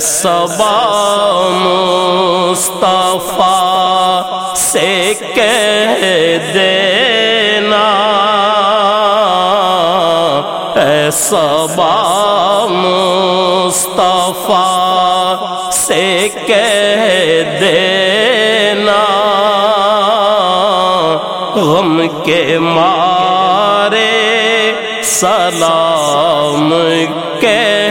صبا مصطفیٰ سے کہہ دینا۔ اے صبا مصطفیٰ سے کہہ دینا۔ غم کے مارے سلام کہتے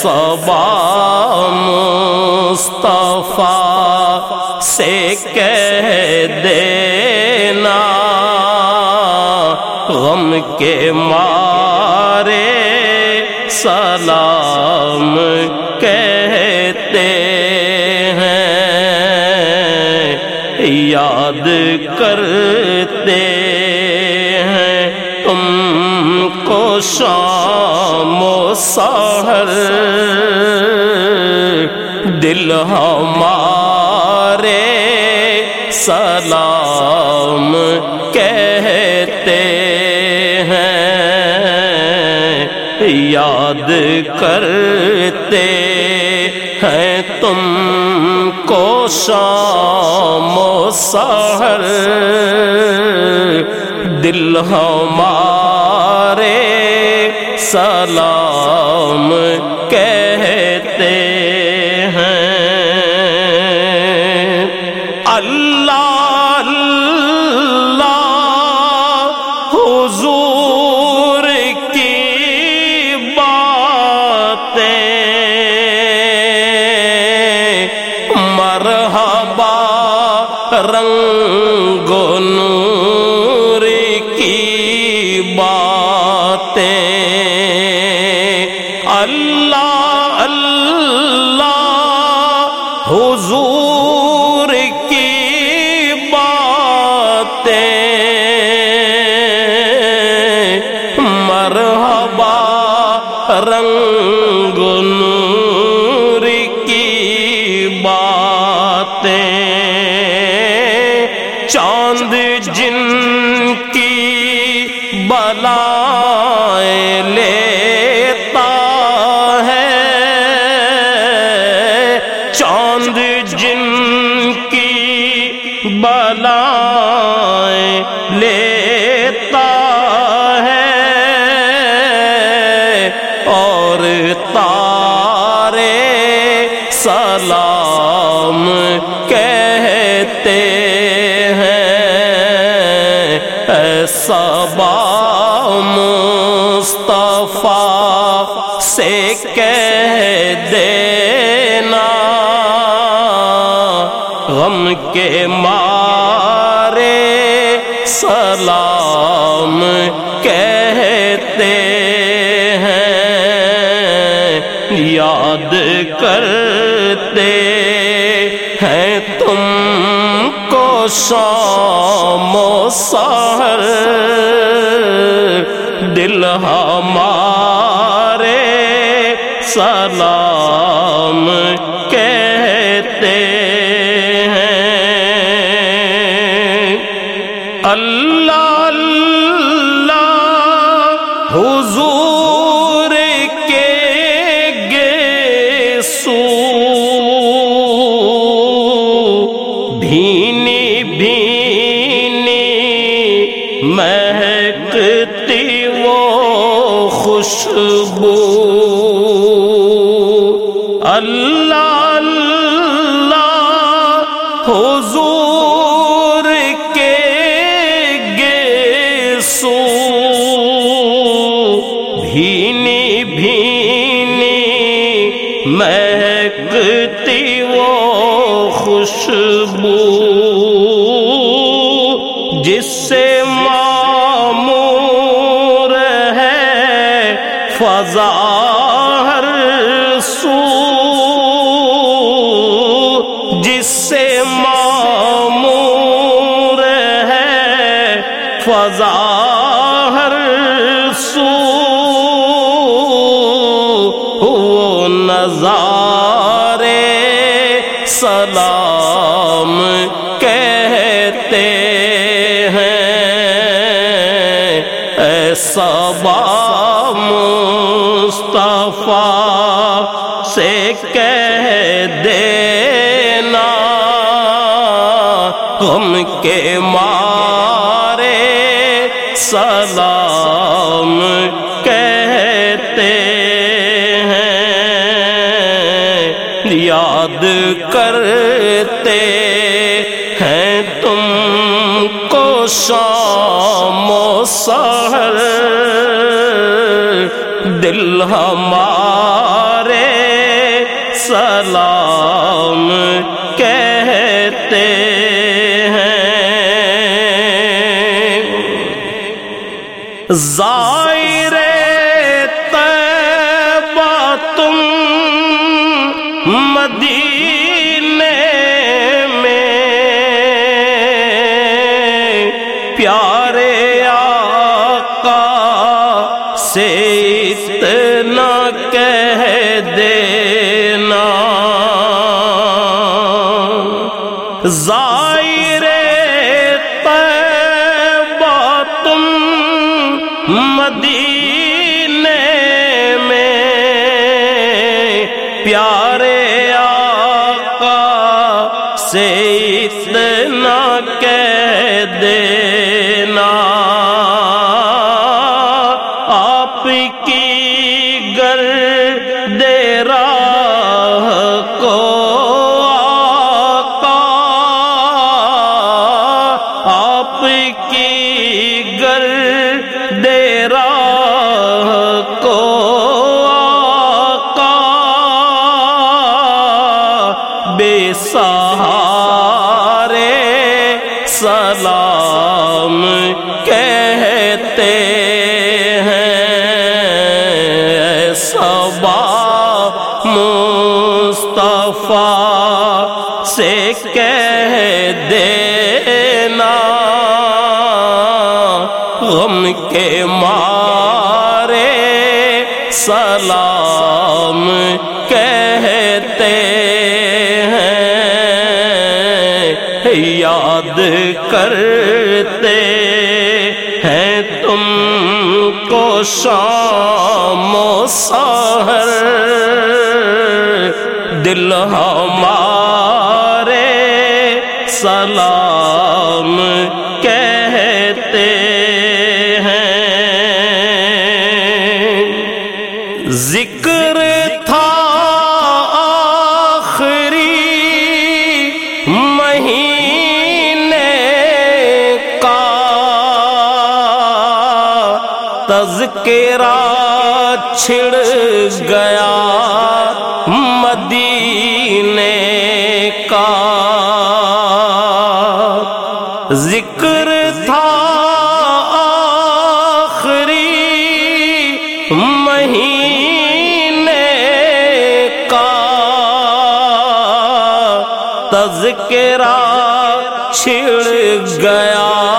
صبا مصطفیٰ سے کہہ دینا غم کے مارے سلام کہتے ہیں یاد کرتے شام و سہر دل ہمارے سلام کہتے ہیں، یاد کرتے ہیں تم کو شام و سہر دل ہمارے سلام کہ رنگ نور کی باتیں۔ چاند جن کی بلائیں لیتا ہے۔ چاند جن کی بلائیں صبا مصطفیٰ سے کہہ دینا۔ غم کے مارے سلام کہتے ہیں یاد کرتے شام و سہر دل ہمارے سلام کہتے ہیں۔ اللہ اللہ حضور کے گیسو بھینی بھینی گیسو بھینی بھینی مہکتی وہ خوشبو جس سے معمور ہے فضا ہر سو سلام کہتے ہیں۔ اے صبا مصطفیٰ سے کہہ دینا غم کے مارے سلام کرتے ہیں تم کو شام و سہر دل ہمارے سلام کہتے ہیں۔ ظاہر تم مدینے سہارے سلام کہتے ہیں۔ صبا مصطفیٰ سے کہہ دینا۔ غم کے مارے کرتے ہیں تم کو شام و سہر دل ہمارے سلام کہتے ہیں۔ ذکر تذکرہ چھڑ گیا مدینے کا۔ ذکر تھا آخری مہینے کا۔ تذکرہ چھڑ گیا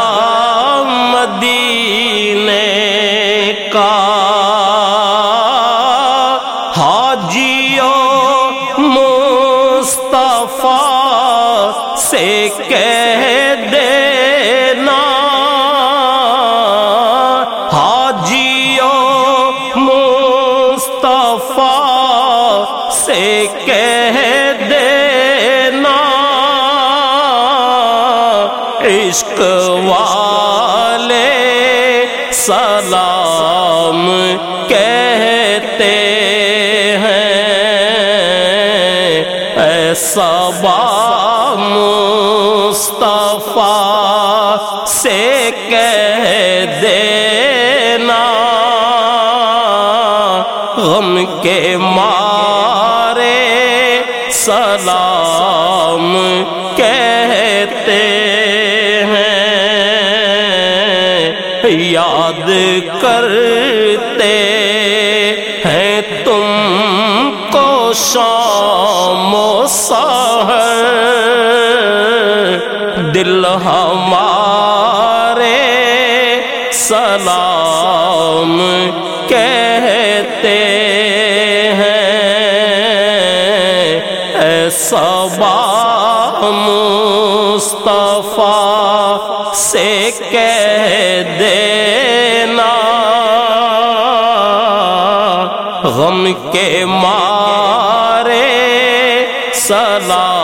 عشق والے سلام کہتے ہیں۔ ایسا مصطفیٰ سے کہہ دینا۔ غم کے مارے سلام کہتے یاد کرتے ہیں تم کو شام و سہر دل ہمارے سلام کہتے ہیں۔ ایسا با مصطفیٰ سے کہہ کے مارے سلام